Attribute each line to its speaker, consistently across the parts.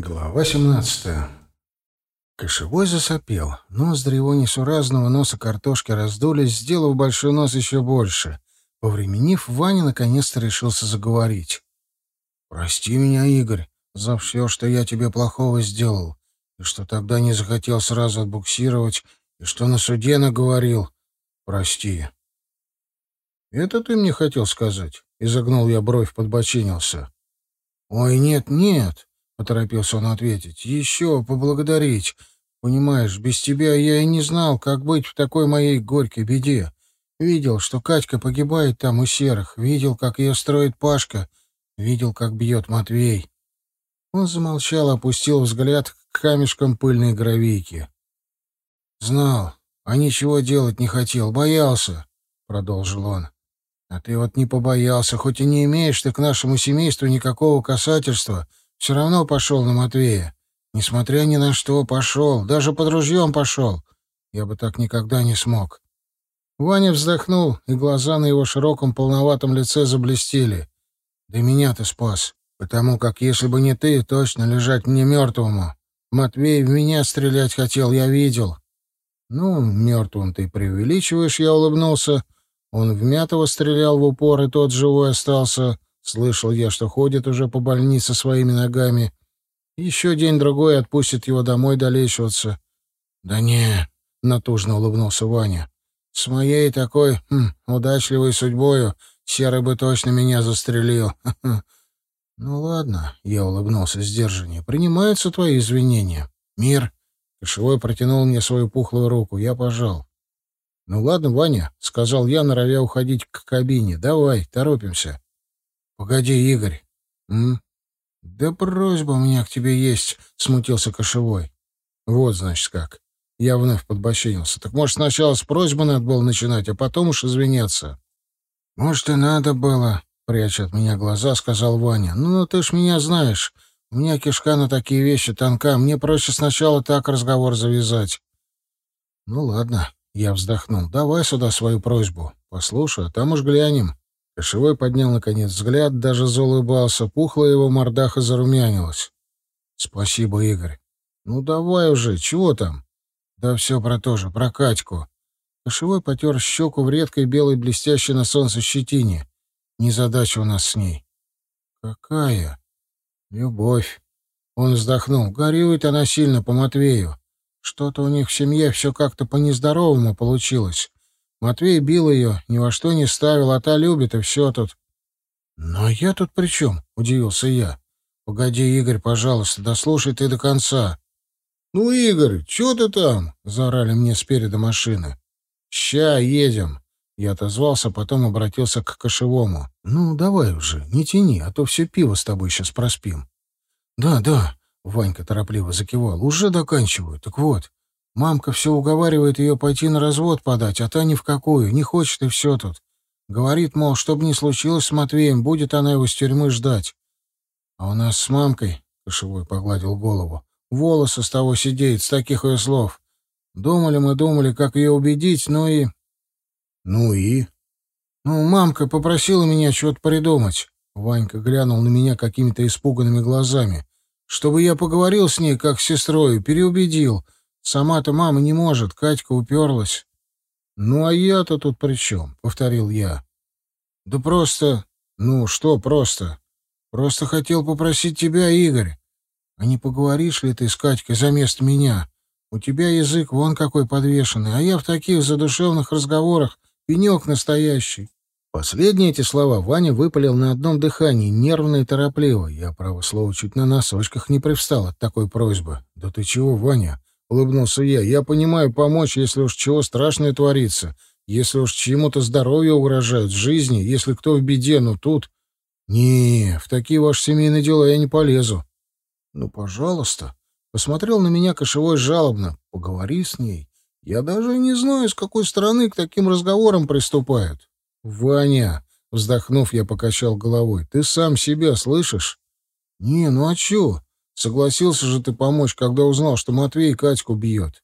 Speaker 1: Глава 17. Кошевой засопел. Ноздри его несуразного носа картошки раздулись, сделав большой нос еще больше. Повременив, Ваня наконец-то решился заговорить. «Прости меня, Игорь, за все, что я тебе плохого сделал, и что тогда не захотел сразу отбуксировать, и что на суде наговорил. Прости». «Это ты мне хотел сказать?» — изогнул я бровь, подбочинился. «Ой, нет, нет, — поторопился он ответить. — Еще поблагодарить. Понимаешь, без тебя я и не знал, как быть в такой моей горькой беде. Видел, что Катька погибает там у серых, видел, как ее строит Пашка, видел, как бьет Матвей. Он замолчал, опустил взгляд к камешкам пыльной гравийки. — Знал, а ничего делать не хотел, боялся, — продолжил он. — А ты вот не побоялся, хоть и не имеешь ты к нашему семейству никакого касательства, — все равно пошел на Матвея. Несмотря ни на что, пошел. Даже под ружьем пошел. Я бы так никогда не смог. Ваня вздохнул, и глаза на его широком полноватом лице заблестели. Да меня ты спас. Потому как, если бы не ты, точно лежать мне мертвому. Матвей в меня стрелять хотел, я видел. Ну, мертвым ты преувеличиваешь, я улыбнулся. Он в Мятого стрелял в упор, и тот живой остался. Слышал я, что ходит уже по больнице своими ногами. Еще день-другой отпустит его домой долечиваться. — Да не, — натужно улыбнулся Ваня. — С моей такой хм, удачливой судьбою Серый бы точно меня застрелил. — Ну ладно, — я улыбнулся сдержаннее. — Принимаются твои извинения. Мир. Кошевой протянул мне свою пухлую руку. Я пожал. — Ну ладно, Ваня, — сказал я, норовя уходить к кабине. — Давай, торопимся. Погоди, Игорь. М? Да просьба у меня к тебе есть, смутился кошевой. Вот, значит, как. Я вновь подбочинился. Так может, сначала с просьбы надо было начинать, а потом уж извиняться. Может, и надо было, пряча от меня глаза, сказал Ваня. Ну, ты ж меня знаешь. У меня кишка на такие вещи тонка. Мне проще сначала так разговор завязать. Ну, ладно, я вздохнул. Давай сюда свою просьбу. Послушай, а там уж глянем. Кошевой поднял, наконец, взгляд, даже заулыбался, пухлая его мордаха зарумянилась. — Спасибо, Игорь. — Ну, давай уже, чего там? — Да все про то же, про Катьку. Кошевой потер щеку в редкой белой блестящей на солнце щетине. Незадача у нас с ней. — Какая? — Любовь. Он вздохнул. Горюет она сильно по Матвею. Что-то у них в семье все как-то по-нездоровому получилось. Матвей бил ее, ни во что не ставил, а та любит, и все тут. — Но я тут при чем? — удивился я. — Погоди, Игорь, пожалуйста, дослушай ты до конца. — Ну, Игорь, что ты там? — заорали мне спереди машины. — Ща, едем. Я отозвался, потом обратился к кошевому. — Ну, давай уже, не тяни, а то все пиво с тобой сейчас проспим. — Да, да, — Ванька торопливо закивал, — уже доканчиваю. Так вот, Мамка все уговаривает ее пойти на развод подать, а та ни в какую, не хочет и все тут. Говорит, мол, что бы ни случилось с Матвеем, будет она его с тюрьмы ждать. А у нас с мамкой, — Кошевой погладил голову, — волосы с того сидеет, с таких ее слов. Думали мы, думали, как ее убедить, ну и... Ну и? Ну, мамка попросила меня что-то придумать. Ванька глянул на меня какими-то испуганными глазами. Чтобы я поговорил с ней, как с сестрой, переубедил — Сама-то мама не может, Катька уперлась. «Ну, а я-то тут при чем?» — повторил я. «Да просто... Ну, что просто? Просто хотел попросить тебя, Игорь. А не поговоришь ли ты с Катькой за место меня? У тебя язык вон какой подвешенный, а я в таких задушевных разговорах пенек настоящий». Последние эти слова Ваня выпалил на одном дыхании, нервно и торопливо. Я, право слово, чуть на носочках не привстал от такой просьбы. «Да ты чего, Ваня? — улыбнулся я. «Я понимаю помочь, если уж чего страшное творится, если уж чему-то здоровье угрожают, жизни, если кто в беде, но тут...» «Не, в такие ваши семейные дела я не полезу». «Ну, пожалуйста». Посмотрел на меня кошевой жалобно. «Поговори с ней. Я даже не знаю, с какой стороны к таким разговорам приступают». «Ваня!» — вздохнув, я покачал головой. «Ты сам себя слышишь?» «Не, ну а чё? Согласился же ты помочь, когда узнал, что Матвей Катьку бьет.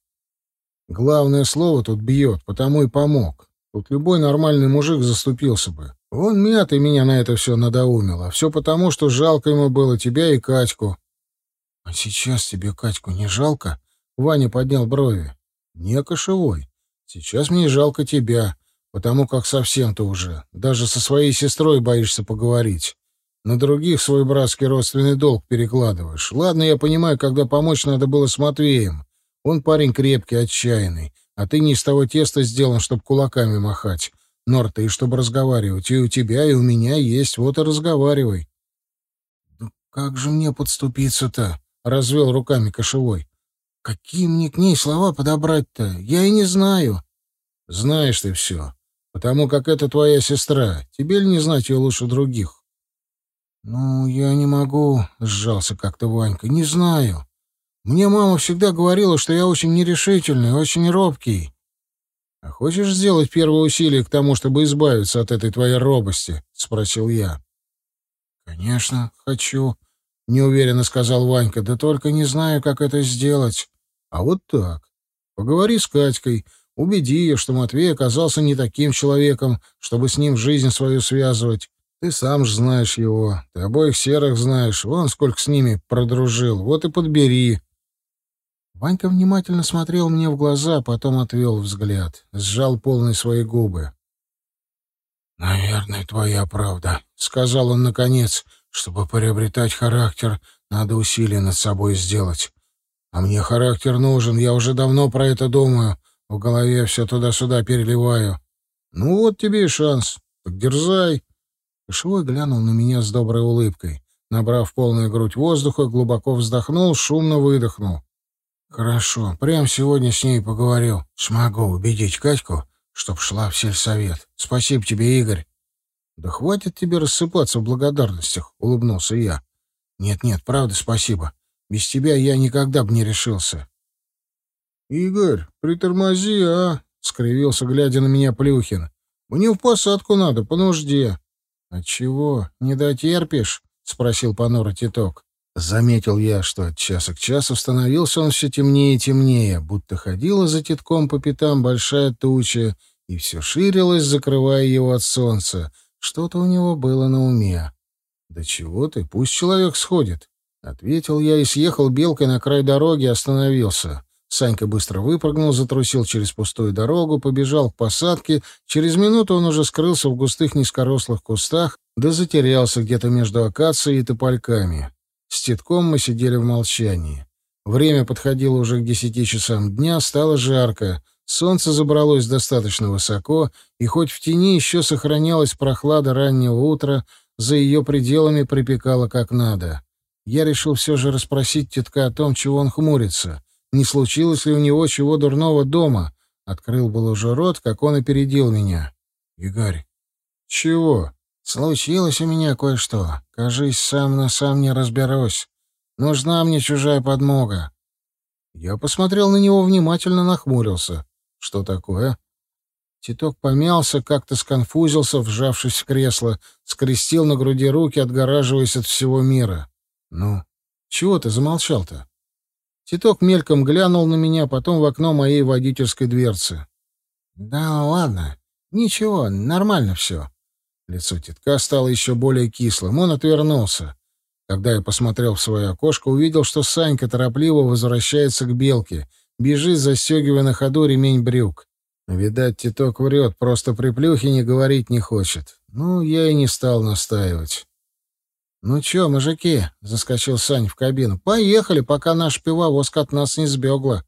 Speaker 1: Главное слово тут бьет, потому и помог. Тут любой нормальный мужик заступился бы. Вон мятый меня на это все надоумил, а все потому, что жалко ему было тебя и Катьку. — А сейчас тебе Катьку не жалко?» Ваня поднял брови. «Не кошевой. Сейчас мне жалко тебя, потому как совсем ты уже. Даже со своей сестрой боишься поговорить. На других свой братский родственный долг перекладываешь. Ладно, я понимаю, когда помочь надо было с Матвеем. Он парень крепкий, отчаянный. А ты не из того теста сделан, чтобы кулаками махать. Нор, ты чтобы разговаривать. И у тебя, и у меня есть. Вот и разговаривай. «Да как же мне подступиться-то?» — развел руками кошевой. «Какие мне к ней слова подобрать-то? Я и не знаю». «Знаешь ты все. Потому как это твоя сестра. Тебе ли не знать ее лучше других?» «Ну, я не могу», — сжался как-то Ванька. «Не знаю. Мне мама всегда говорила, что я очень нерешительный, очень робкий. А хочешь сделать первое усилие к тому, чтобы избавиться от этой твоей робости?» — спросил я. «Конечно, хочу», — неуверенно сказал Ванька. «Да только не знаю, как это сделать». «А вот так. Поговори с Катькой». Убеди ее, что Матвей оказался не таким человеком, чтобы с ним жизнь свою связывать, ты сам ж знаешь его, ты обоих серых знаешь, вон сколько с ними продружил, вот и подбери. Ванька внимательно смотрел мне в глаза, потом отвел взгляд, сжал полные свои губы. «Наверное, твоя правда», — сказал он наконец. «Чтобы приобретать характер, надо усилия над собой сделать. А мне характер нужен, я уже давно про это думаю. В голове все туда-сюда переливаю. Ну вот тебе и шанс. Так дерзай. Кошевой глянул на меня с доброй улыбкой. Набрав полную грудь воздуха, глубоко вздохнул, шумно выдохнул. «Хорошо, прямо сегодня с ней поговорю. Смогу убедить Катьку, чтоб шла в сельсовет. Спасибо тебе, Игорь». «Да хватит тебе рассыпаться в благодарностях», — улыбнулся я. «Нет-нет, правда, спасибо. Без тебя я никогда бы не решился». «Игорь, притормози, а!» — скривился, глядя на меня Плюхин. «Мне в посадку надо, по нужде». «Отчего, не дотерпишь?» — спросил понуро Титок. Заметил я, что от часа к часу становился он все темнее и темнее, будто ходила за Титком по пятам большая туча, и все ширилось, закрывая его от солнца. Что-то у него было на уме. «Да чего ты, пусть человек сходит», — ответил я и съехал белкой на край дороги остановился. Санька быстро выпрыгнул, затрусил через пустую дорогу, побежал к посадке. Через минуту он уже скрылся в густых низкорослых кустах, да затерялся где-то между акацией и топольками. С Титком мы сидели в молчании. Время подходило уже к десяти часам дня, стало жарко. Солнце забралось достаточно высоко, и хоть в тени еще сохранялась прохлада раннего утра, за ее пределами припекало как надо. Я решил все же расспросить Титка о том, чего он хмурится — не случилось ли у него чего дурного дома. Открыл был уже рот, как он опередил меня. «Игорь». «Чего?» «Случилось у меня кое-что. Кажись, сам на сам не разберусь. Нужна мне чужая подмога». Я посмотрел на него внимательно, нахмурился. «Что такое?» Титок помялся, как-то сконфузился, вжавшись в кресло, скрестил на груди руки, отгораживаясь от всего мира. «Ну, чего ты замолчал-то?» Титок мельком глянул на меня, потом в окно моей водительской дверцы. «Да ладно. Ничего, нормально все». Лицо Титка стало еще более кислым. Он отвернулся. Когда я посмотрел в свое окошко, увидел, что Санька торопливо возвращается к белке, бежит, застегивая на ходу ремень брюк. Видать, Титок врет, просто при плюхе не говорить не хочет. Ну, я и не стал настаивать. «Ну чё, мужики?» — заскочил Сань в кабину. «Поехали, пока наш пивовозка от нас не сбегла».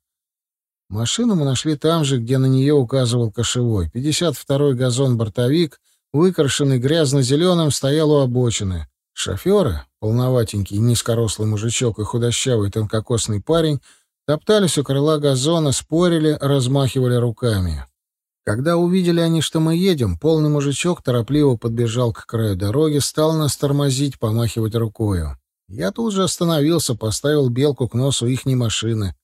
Speaker 1: Машину мы нашли там же, где на нее указывал кошевой. 52-й газон-бортовик, выкрашенный грязно-зеленым, стоял у обочины. Шоферы, полноватенький низкорослый мужичок и худощавый тонкокосный парень, топтались у крыла газона, спорили, размахивали руками. Когда увидели они, что мы едем, полный мужичок торопливо подбежал к краю дороги, стал нас тормозить, помахивать рукою. Я тут же остановился, поставил белку к носу ихней машины.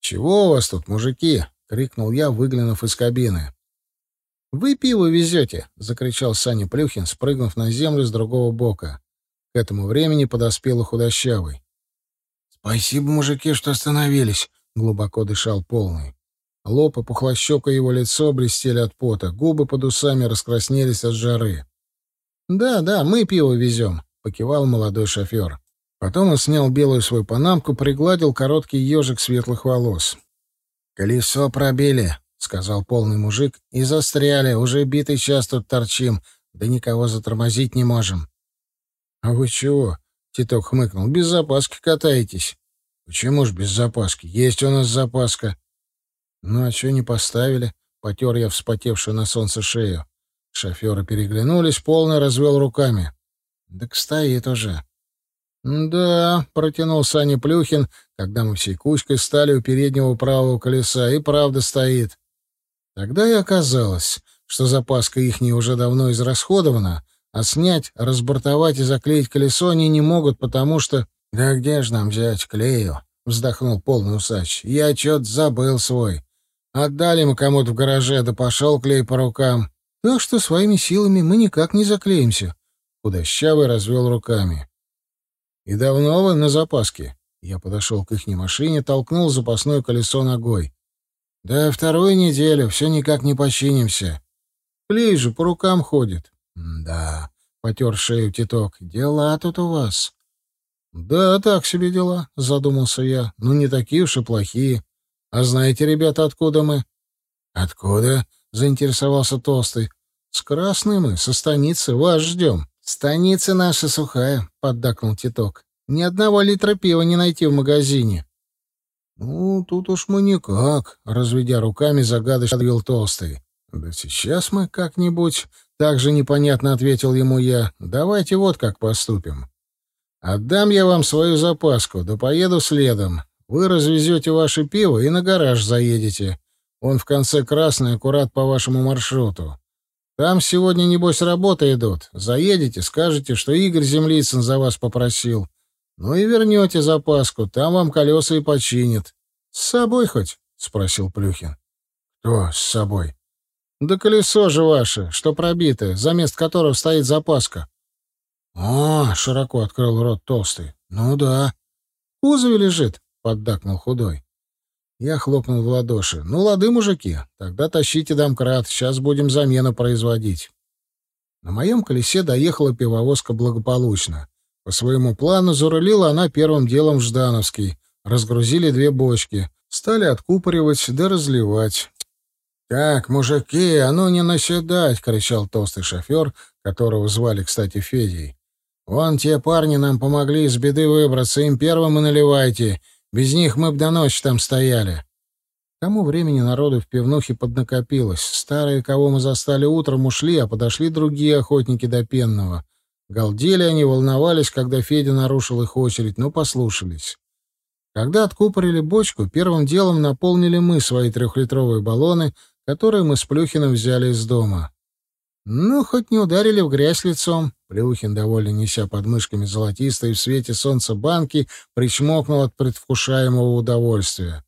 Speaker 1: «Чего у вас тут, мужики?» — крикнул я, выглянув из кабины. «Вы пиво везете!» — закричал Саня Плюхин, спрыгнув на землю с другого бока. К этому времени подоспел худощавый. «Спасибо, мужики, что остановились!» — глубоко дышал полный. Лоб и пухлощёкое его лицо блестели от пота, губы под усами раскраснелись от жары. «Да, да, мы пиво везем», — покивал молодой шофер. Потом он снял белую свою панамку, пригладил короткий ежик светлых волос. «Колесо пробили», — сказал полный мужик, — «и застряли. Уже битый час тут торчим, да никого затормозить не можем». «А вы чего?» — Титок хмыкнул. «Без запаски катаетесь». «Почему ж без запаски? Есть у нас запаска». «Ну, а что не поставили?» — потер я вспотевшую на солнце шею. Шоферы переглянулись, полный развел руками. «Так стоит уже». «Да», — протянул Саня Плюхин, когда мы всей кучкой стали у переднего правого колеса, и правда стоит. Тогда и оказалось, что запаска ихняя уже давно израсходована, а снять, разбортовать и заклеить колесо они не могут, потому что... «Да где же нам взять клею?» — вздохнул полный усач. «Я чё-то забыл свой. Отдали мы кому-то в гараже, да пошел клей по рукам. Так что своими силами мы никак не заклеимся». Худощавый развел руками. «И давно вы на запаске?» Я подошел к ихней машине, толкнул запасное колесо ногой. «Да вторую неделю, все никак не починимся. Клей же по рукам ходит». «Да», — потер шею Титок, — «дела тут у вас». «Да, так себе дела», — задумался я. «Ну, не такие уж и плохие. А знаете, ребята, откуда мы?» «Откуда?» — заинтересовался Толстый. «С Красной мы, со станицы. Вас ждем». «Станица наша сухая», — поддакнул Титок. «Ни одного литра пива не найти в магазине». «Ну, тут уж мы никак», — разведя руками, загадочно отвел Толстый. «Да сейчас мы как-нибудь...» — так же непонятно ответил ему я. «Давайте вот как поступим. Отдам я вам свою запаску, да поеду следом. Вы развезете ваше пиво и на гараж заедете. Он в конце красный, аккурат по вашему маршруту. Там сегодня, небось, работы идут. Заедете, скажете, что Игорь Землицын за вас попросил. Ну и вернете запаску, там вам колеса и починят. С собой хоть? — спросил Плюхин. — Кто с собой? — Да колесо же ваше, что пробитое, за место которого стоит запаска. — А, — широко открыл рот толстый. — Ну да. — В кузове лежит, — поддакнул худой. Я хлопнул в ладоши. «Ну, лады, мужики, тогда тащите домкрат, сейчас будем замену производить». На моем колесе доехала пивовозка благополучно. По своему плану зарулила она первым делом в Ждановский. Разгрузили две бочки. Стали откупоривать да разливать. «Так, мужики, а ну не наседать!» — кричал толстый шофер, которого звали, кстати, Федей. «Вон те парни нам помогли из беды выбраться, им первым и наливайте. Без них мы б до ночи там стояли. К тому времени народу в пивнухе поднакопилось. Старые, кого мы застали утром, ушли, а подошли другие охотники до пенного. Галдели они, волновались, когда Федя нарушил их очередь, но послушались. Когда откупорили бочку, первым делом наполнили мы свои трехлитровые баллоны, которые мы с Плюхиным взяли из дома. Ну, хоть не ударили в грязь лицом. Плюхин, довольно неся под мышками золотистой в свете солнца банки, причмокнул от предвкушаемого удовольствия.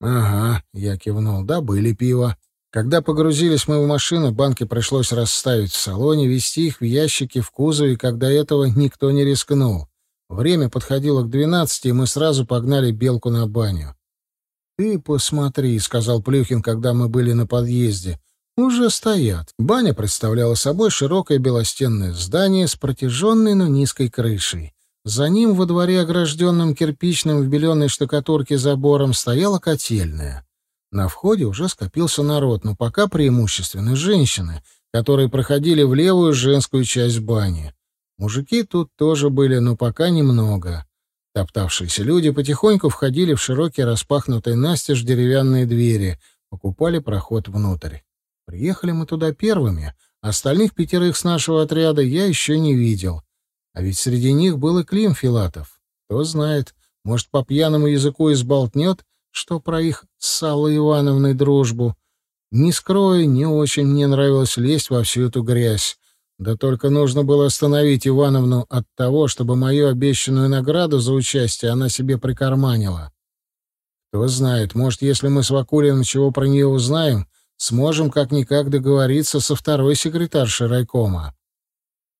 Speaker 1: «Ага», — я кивнул, — «добыли пиво». Когда погрузились мы в машину, банки пришлось расставить в салоне, везти их в ящики в кузове, когда этого никто не рискнул. Время подходило к двенадцати, и мы сразу погнали белку на баню. «Ты посмотри», — сказал Плюхин, когда мы были на подъезде уже стоят. Баня представляла собой широкое белостенное здание с протяженной, но низкой крышей. За ним во дворе, огражденном кирпичным в беленой штукатурке забором, стояла котельная. На входе уже скопился народ, но пока преимущественно женщины, которые проходили в левую женскую часть бани. Мужики тут тоже были, но пока немного. Топтавшиеся люди потихоньку входили в широкие распахнутые настежь деревянные двери, покупали проход внутрь. Приехали мы туда первыми, остальных пятерых с нашего отряда я еще не видел. А ведь среди них был и Клим Филатов. Кто знает, может, по пьяному языку изболтнет, что про их с Аллой Ивановной дружбу. Не скрою, не очень мне нравилось лезть во всю эту грязь. Да только нужно было остановить Ивановну от того, чтобы мою обещанную награду за участие она себе прикарманила. Кто знает, может, если мы с Вакулиным чего про нее узнаем, сможем как-никак договориться со второй секретаршей райкома.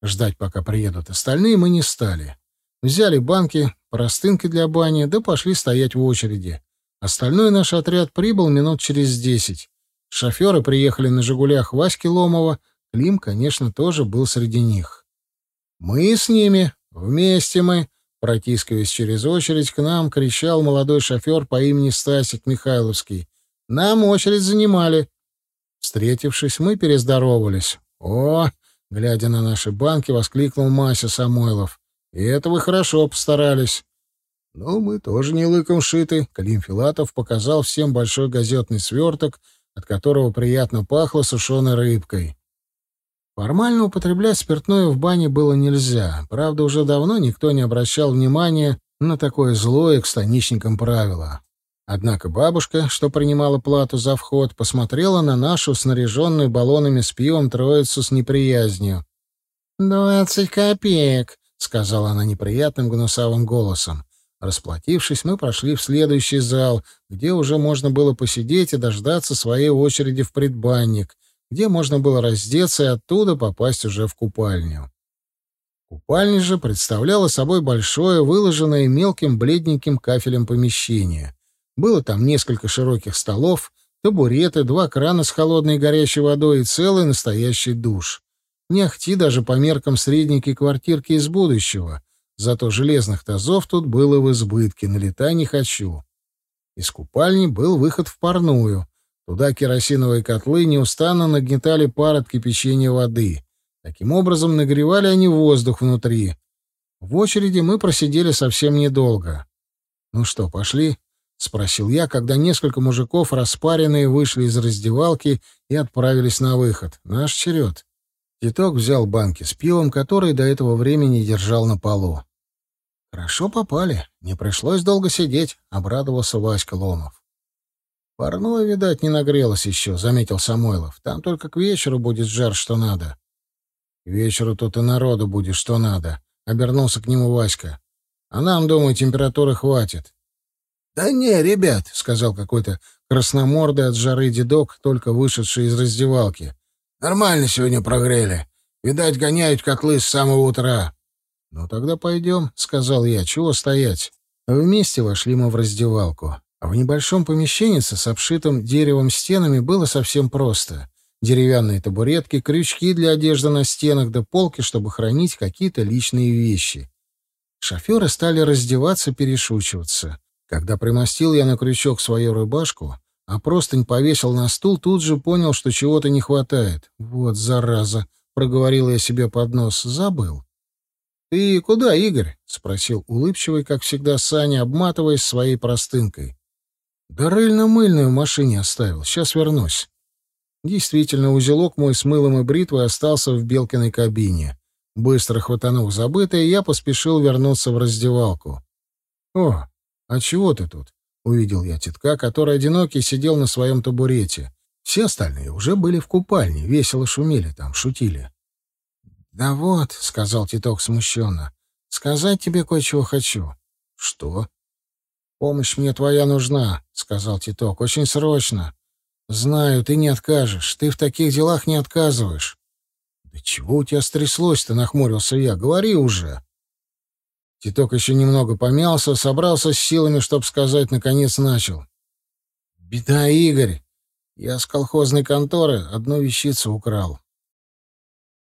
Speaker 1: Ждать, пока приедут остальные, мы не стали. Взяли банки, простынки для бани, да пошли стоять в очереди. Остальной наш отряд прибыл минут через десять. Шоферы приехали на «Жигулях» Васьки Ломова, Клим, конечно, тоже был среди них. «Мы с ними, вместе мы», Протискиваясь через очередь, к нам кричал молодой шофер по имени Стасик Михайловский. «Нам очередь занимали». Встретившись, мы перездоровались. «О!» — глядя на наши банки, воскликнул Мася Самойлов. «И это вы хорошо постарались». «Ну, мы тоже не лыком шиты». Клим Филатов показал всем большой газетный сверток, от которого приятно пахло сушеной рыбкой. Формально употреблять спиртное в бане было нельзя. Правда, уже давно никто не обращал внимания на такое злое к станичникам правило. Однако бабушка, что принимала плату за вход, посмотрела на нашу снаряженную баллонами с пивом троицу с неприязнью. «Двадцать копеек», — сказала она неприятным гнусавым голосом. Расплатившись, мы прошли в следующий зал, где уже можно было посидеть и дождаться своей очереди в предбанник, где можно было раздеться и оттуда попасть уже в купальню. Купальня же представляла собой большое, выложенное мелким бледненьким кафелем помещение. Было там несколько широких столов, табуреты, два крана с холодной и горячей водой и целый настоящий душ. Не ахти даже по меркам средненькой квартирки из будущего. Зато железных тазов тут было в избытке, налетай не хочу. Из купальни был выход в парную. Туда керосиновые котлы неустанно нагнетали пар от кипячения воды. Таким образом, нагревали они воздух внутри. В очереди мы просидели совсем недолго. «Ну что, пошли?» — спросил я, когда несколько мужиков, распаренные, вышли из раздевалки и отправились на выход. «Наш черед». Титок взял банки с пивом, которые до этого времени держал на полу. «Хорошо попали. Не пришлось долго сидеть», — обрадовался Васька Ломов. «Парное, видать, не нагрелось еще», — заметил Самойлов. «Там только к вечеру будет жар, что надо». «К вечеру тут и народу будет, что надо», — обернулся к нему Васька. «А нам, думаю, температуры хватит». «Да не, ребят», — сказал какой-то красномордый от жары дедок, только вышедший из раздевалки. «Нормально сегодня прогрели. Видать, гоняют котлы с самого утра». «Ну тогда пойдем», — сказал я. «Чего стоять?» Вместе вошли мы в раздевалку. А в небольшом помещении с обшитым деревом стенами было совсем просто. Деревянные табуретки, крючки для одежды на стенах да полки, чтобы хранить какие-то личные вещи. Шоферы стали раздеваться, перешучиваться. Когда примостил я на крючок свою рыбашку, а простынь повесил на стул, тут же понял, что чего-то не хватает. «Вот, зараза!» — проговорил я себе под нос. «Забыл». «Ты куда, Игорь?» — спросил улыбчивый, как всегда, Саня, обматываясь своей простынкой. Да рыльно-мыльную в машине оставил. Сейчас вернусь. Действительно, узелок мой с мылом и бритвой остался в Белкиной кабине. Быстро хватанув забытое, я поспешил вернуться в раздевалку. «О, а чего ты тут?» — увидел я тетка, который одинокий сидел на своем табурете. Все остальные уже были в купальне, весело шумели там, шутили. «Да вот», — сказал Титок смущенно, — «сказать тебе кое-чего хочу». «Что?» «Помощь мне твоя нужна», — сказал Титок, — «очень срочно. Знаю, ты не откажешь, ты в таких делах не отказываешь». «Да чего у тебя стряслось-то?» — нахмурился я. «Говори уже». Титок еще немного помялся, собрался с силами, чтоб сказать, наконец начал. «Беда, Игорь. Я с колхозной конторы одну вещицу украл.